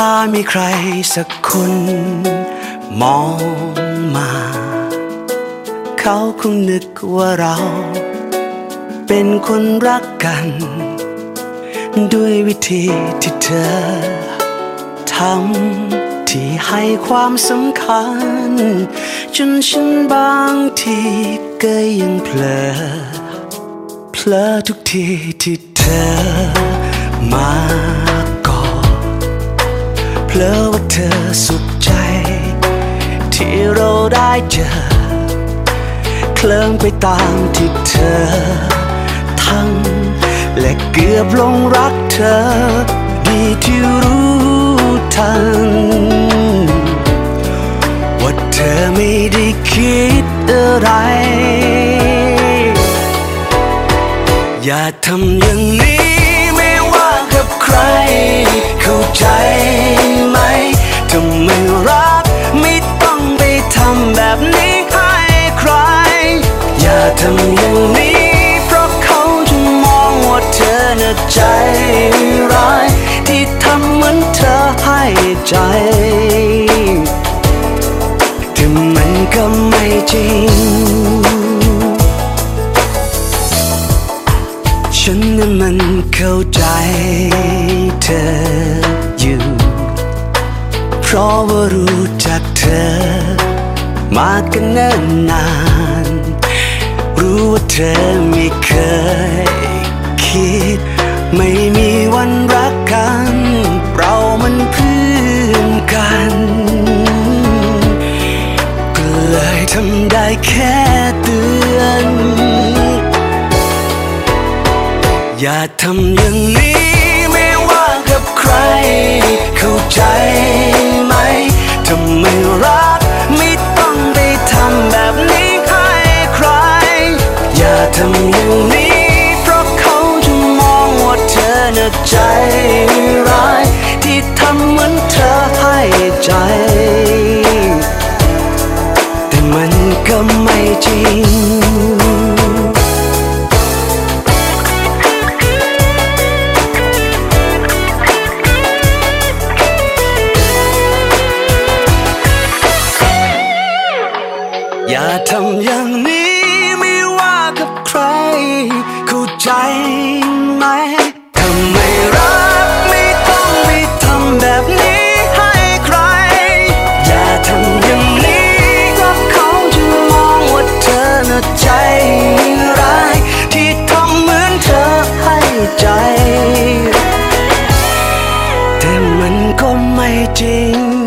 ถ้ามีใครสักคน มองมา เขาคงนึกว่าเรา เป็นคนรักกัน ด้วยวิธีที่เธอทำที่ให้ความสำคัญ จนฉันบางทีก็ยังเพลอเพลอทุกทีที่เธอมา ลอว่าเธอสุขใจ ที่เราได้เจอ เคลิ้มไปตามที่เธอ ทั้งและเกือบลงรักเธอ ใจแต่มันก็ไม่จริง ฉันนั้นมันเข้าใจเธออยู่ เพราะว่ารู้จักเธอ มากันเนิ่นนาน รู้ว่าเธอไม่เคยคิดไม่มีวันรักกัน เรามันเพื่อ กัน ก็เลยทำได้แค่เตือน อย่าทำอย่างนี้ไม่ว่ากับใคร เข้าใจไหมถ้าไม่รักไม่ต้องไปทำแบบนี้ให้ใคร อย่าทำอย่างนี้ เพราะเขาจะมองว่าเธอน่ะใจร้ายที่ทำเหมือนเธอ ให้ใจ แต่มันก็ไม่จริงอย่าทำอย่างนี้ไม่ว่ากับใคร เข้าใจไหม แ